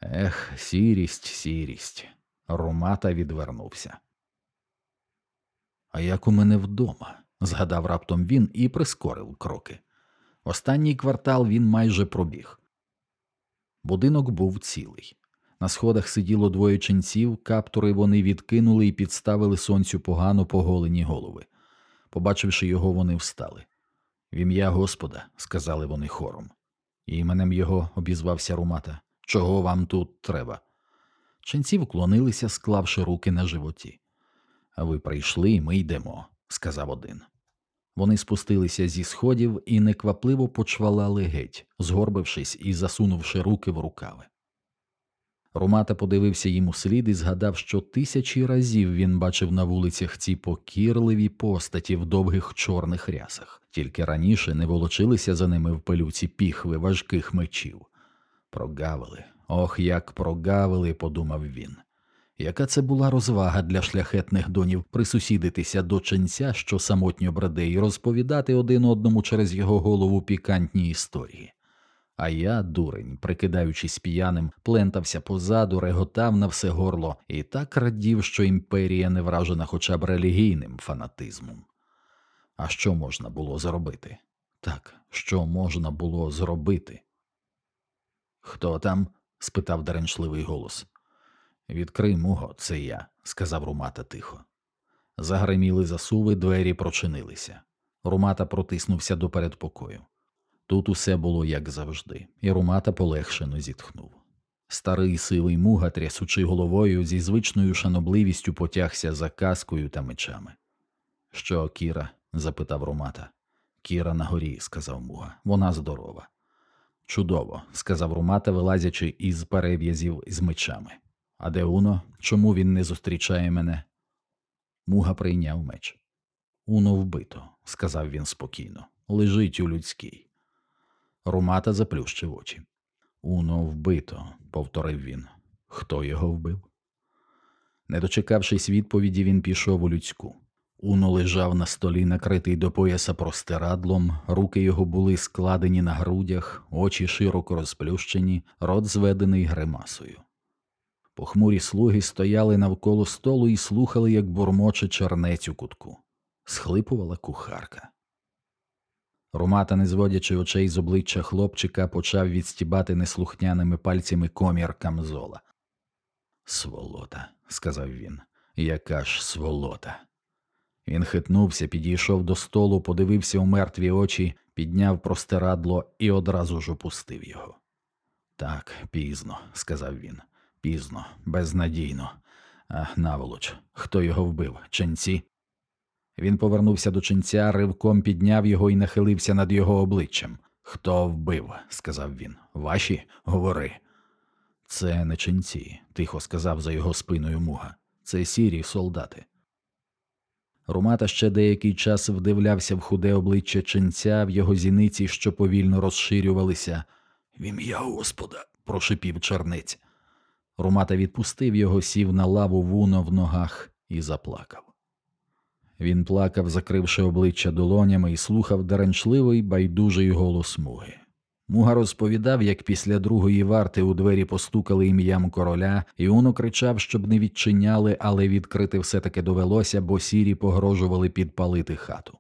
Ех, сірість, сірість. Ромата відвернувся. А як у мене вдома? згадав раптом він і прискорив кроки. Останній квартал він майже пробіг. Будинок був цілий. На сходах сиділо двоє ченців, каптури вони відкинули і підставили сонцю погано поголені голови. Побачивши його, вони встали. В ім'я Господа, сказали вони хором. Іменем його обізвався Румата. Чого вам тут треба? Ченці вклонилися, склавши руки на животі. А ви прийшли, ми йдемо, сказав один. Вони спустилися зі сходів і неквапливо почвалали геть, згорбившись і засунувши руки в рукави. Ромата подивився їм у слід і згадав, що тисячі разів він бачив на вулицях ці покірливі постаті в довгих чорних рясах, тільки раніше не волочилися за ними в пилюці піхви важких мечів. Прогавили, ох, як прогавили, подумав він. Яка це була розвага для шляхетних донів присусідитися до ченця, що самотньо браде, і розповідати один одному через його голову пікантні історії. А я, дурень, прикидаючись п'яним, плентався позаду, реготав на все горло і так радів, що імперія не вражена хоча б релігійним фанатизмом. А що можна було зробити? Так, що можна було зробити? Хто там? спитав деренчливий голос. Відкрий, Муго, це я, сказав Румата тихо. Загриміли засуви, двері прочинилися. Румата протиснувся до передпокою. Тут усе було як завжди, і Румата полегшено зітхнув. Старий сивий Муга, трясучи головою, зі звичною шанобливістю потягся за каскою та мечами. Що, Кіра? запитав Румата. Кіра нагорі, сказав Муга. Вона здорова. Чудово, сказав Румата, вилазячи із перев'язів з мечами. А де Уно? Чому він не зустрічає мене? Муга прийняв меч. Уно вбито, сказав він спокійно. Лежить у людській. Румата заплющив очі. Уно вбито, повторив він. Хто його вбив? Не дочекавшись відповіді, він пішов у людську. Уно лежав на столі, накритий до пояса простирадлом, руки його були складені на грудях, очі широко розплющені, рот зведений гримасою. Похмурі слуги стояли навколо столу і слухали, як бурмоче чернець у кутку. Схлипувала кухарка. Румата, не зводячи очей з обличчя хлопчика, почав відстібати неслухняними пальцями комір камзола. Сволота, сказав він, яка ж сволота. Він хитнувся, підійшов до столу, подивився у мертві очі, підняв простирадло і одразу ж опустив його. Так, пізно, сказав він, пізно, безнадійно. Ах, наволоч, хто його вбив? Ченці? Він повернувся до ченця, ривком підняв його і нахилився над його обличчям. Хто вбив? сказав він. Ваші? Говори. Це не ченці, тихо сказав за його спиною Муга. Це сірі солдати. Румата ще деякий час вдивлявся в худе обличчя ченця в його зіниці, що повільно розширювалися. В ім'я Господа, прошипів чернець. Румата відпустив його, сів на лаву Уно в ногах і заплакав. Він плакав, закривши обличчя долонями, і слухав деренчливий байдужий голос Муги. Муга розповідав, як після другої варти у двері постукали ім'ям короля, і Уно кричав, щоб не відчиняли, але відкрити все таки довелося, бо сірі погрожували підпалити хату.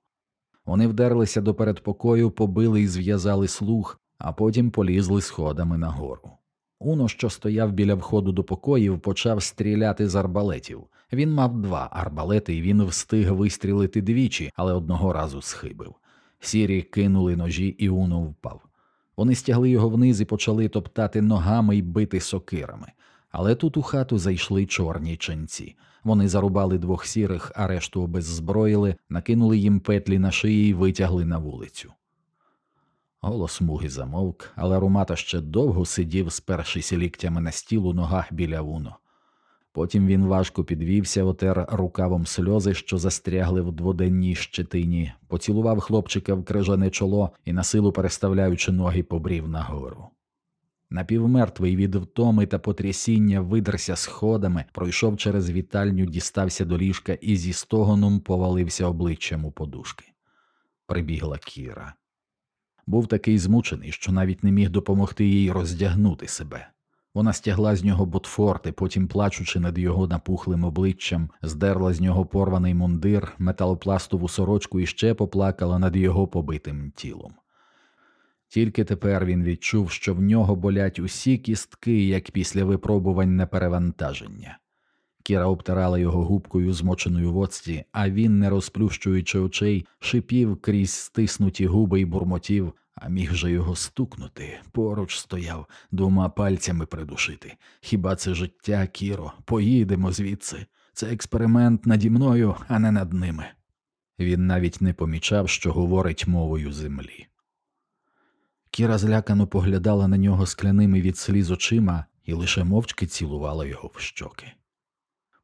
Вони вдерлися до передпокою, побили і зв'язали слух, а потім полізли сходами нагору. Уно, що стояв біля входу до покоїв, почав стріляти з арбалетів. Він мав два арбалети, і він встиг вистрілити двічі, але одного разу схибив. Сірі кинули ножі, і Уно впав. Вони стягли його вниз і почали топтати ногами і бити сокирами. Але тут у хату зайшли чорні ченці. Вони зарубали двох сірих, а решту обеззброїли, накинули їм петлі на шиї і витягли на вулицю. Голос муги замовк, але Румата ще довго сидів, спершись ліктями на стіл у ногах біля Уно. Потім він важко підвівся, отер рукавом сльози, що застрягли в дводенній щетині, поцілував хлопчика в крижане чоло і, на силу переставляючи ноги, побрів нагору. Напівмертвий від втоми та потрясіння видерся сходами, пройшов через вітальню, дістався до ліжка і зі стогоном повалився обличчям у подушки. Прибігла Кіра. Був такий змучений, що навіть не міг допомогти їй роздягнути себе. Вона стягла з нього ботфорти, потім, плачучи над його напухлим обличчям, здерла з нього порваний мундир, металопластову сорочку і ще поплакала над його побитим тілом. Тільки тепер він відчув, що в нього болять усі кістки, як після випробувань неперевантаження. Кіра обтирала його губкою, змоченою в оцті, а він, не розплющуючи очей, шипів крізь стиснуті губи й бурмотів, а міг же його стукнути, поруч стояв, двома пальцями придушити. Хіба це життя, Кіро? Поїдемо звідси. Це експеримент наді мною, а не над ними. Він навіть не помічав, що говорить мовою землі. Кіра злякано поглядала на нього скляними від сліз очима і лише мовчки цілувала його в щоки.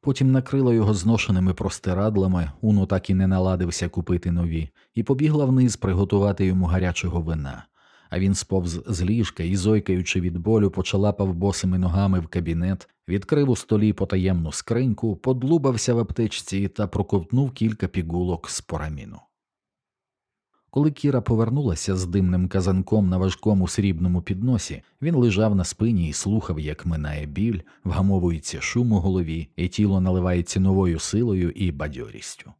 Потім накрила його зношеними простирадлами, Уно так і не наладився купити нові, і побігла вниз приготувати йому гарячого вина. А він сповз з ліжка і, зойкаючи від болю, почалапав босими ногами в кабінет, відкрив у столі потаємну скриньку, подлубався в аптечці та проковтнув кілька пігулок з пораміну. Коли Кіра повернулася з димним казанком на важкому срібному підносі, він лежав на спині і слухав, як минає біль, вгамовується шум у голові, і тіло наливається новою силою і бадьорістю.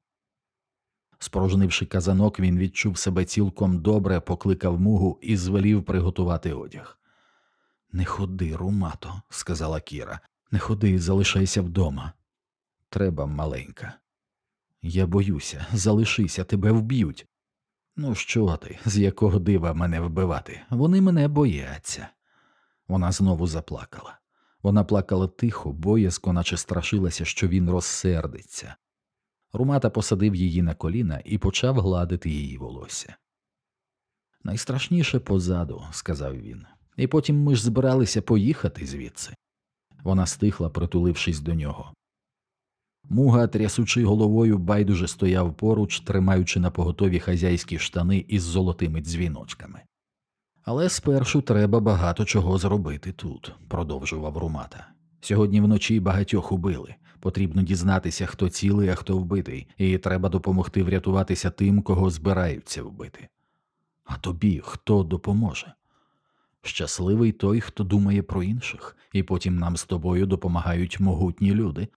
Спорожнивши казанок, він відчув себе цілком добре, покликав мугу і звелів приготувати одяг. Не ходи, румато, сказала Кіра, не ходи, залишайся вдома. Треба маленька. Я боюся, залишися, тебе вб'ють. Ну, що ти, з якого дива мене вбивати? Вони мене бояться. Вона знову заплакала. Вона плакала тихо, боязко, наче страшилася, що він розсердиться. Румата посадив її на коліна і почав гладити її волосся. Найстрашніше позаду, сказав він, і потім ми ж збиралися поїхати звідси. Вона стихла, притулившись до нього. Муга, трясучи головою, байдуже стояв поруч, тримаючи на поготові хазяйські штани із золотими дзвіночками. Але спершу треба багато чого зробити тут, продовжував Румата. Сьогодні вночі багатьох убили. Потрібно дізнатися, хто цілий, а хто вбитий, і треба допомогти врятуватися тим, кого збираються вбити. А тобі хто допоможе? Щасливий той, хто думає про інших, і потім нам з тобою допомагають могутні люди,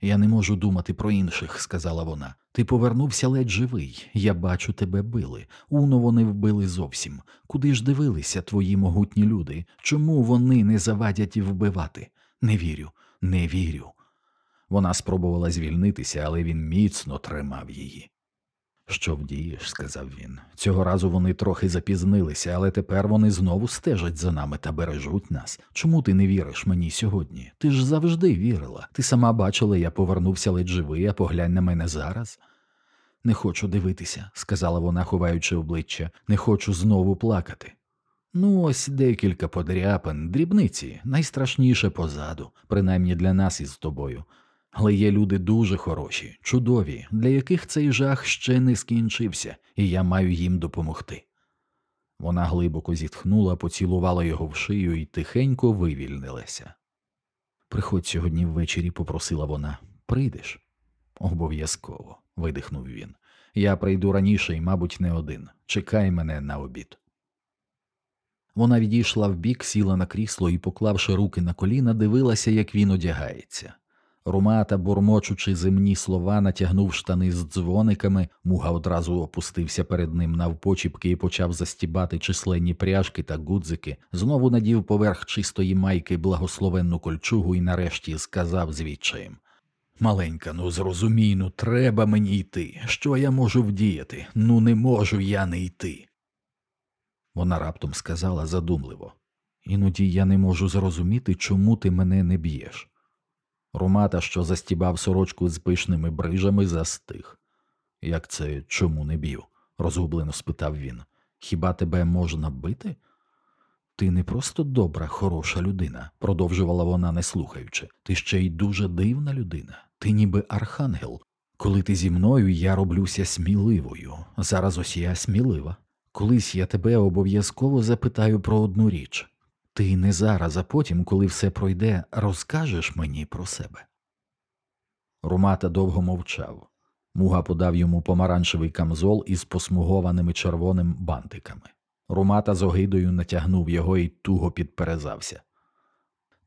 я не можу думати про інших, сказала вона. Ти повернувся ледь живий. Я бачу, тебе били. Уно вони вбили зовсім. Куди ж дивилися твої могутні люди? Чому вони не завадять вбивати? Не вірю, не вірю. Вона спробувала звільнитися, але він міцно тримав її. Що вдієш, сказав він. Цього разу вони трохи запізнилися, але тепер вони знову стежать за нами та бережуть нас. Чому ти не віриш мені сьогодні? Ти ж завжди вірила. Ти сама бачила, я повернувся ледь живий, а поглянь на мене зараз. Не хочу дивитися, сказала вона, ховаючи обличчя, не хочу знову плакати. Ну, ось декілька подряпин, дрібниці, найстрашніше позаду, принаймні для нас із тобою. Але є люди дуже хороші, чудові, для яких цей жах ще не скінчився, і я маю їм допомогти. Вона глибоко зітхнула, поцілувала його в шию і тихенько вивільнилася. Приходь сьогодні ввечері, попросила вона. Прийдеш? Обов'язково, видихнув він. Я прийду раніше і, мабуть, не один. Чекай мене на обід. Вона відійшла вбік, сіла на крісло і, поклавши руки на коліна, дивилася, як він одягається. Румата, бурмочучи земні слова, натягнув штани з дзвониками, муга одразу опустився перед ним навпочіпки і почав застібати численні пряжки та гудзики, знову надів поверх чистої майки благословенну кольчугу і нарешті сказав звідчаєм Маленька, ну зрозумій, ну треба мені йти. Що я можу вдіяти? Ну не можу я не йти. Вона раптом сказала задумливо Іноді я не можу зрозуміти, чому ти мене не б'єш. Румата, що застібав сорочку з пишними брижами, застиг. Як це чому не б'ю? розгублено спитав він. Хіба тебе можна бити? Ти не просто добра, хороша людина, продовжувала вона, не слухаючи. Ти ще й дуже дивна людина. Ти ніби архангел. Коли ти зі мною, я роблюся сміливою. Зараз ось я смілива. Колись я тебе обов'язково запитаю про одну річ. Ти не зараз, а потім, коли все пройде, розкажеш мені про себе. Румата довго мовчав. Муга подав йому помаранчевий камзол із посмугованими червоним бантиками. Румата з огидою натягнув його і туго підперезався.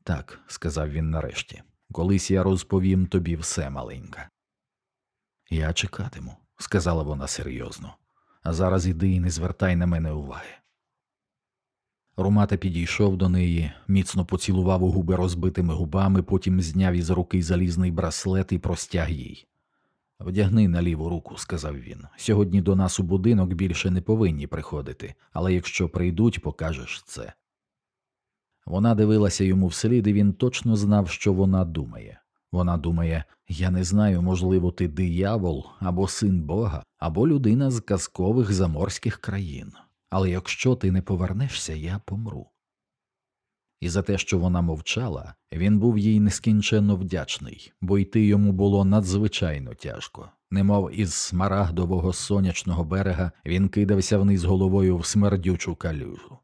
Так, сказав він нарешті, колись я розповім тобі все, маленька. Я чекатиму, сказала вона серйозно, а зараз іди і не звертай на мене уваги. Румата підійшов до неї, міцно поцілував у губи розбитими губами, потім зняв із руки залізний браслет і простяг їй. Вдягни на ліву руку, сказав він. Сьогодні до нас у будинок більше не повинні приходити, але якщо прийдуть, покажеш це. Вона дивилася йому вслід, і він точно знав, що вона думає. Вона думає я не знаю, можливо, ти диявол або син Бога, або людина з казкових заморських країн. Але якщо ти не повернешся, я помру. І за те, що вона мовчала, він був їй нескінченно вдячний, бо йти йому було надзвичайно тяжко. Немов із смарагдового сонячного берега він кидався вниз головою в смердючу калюжу.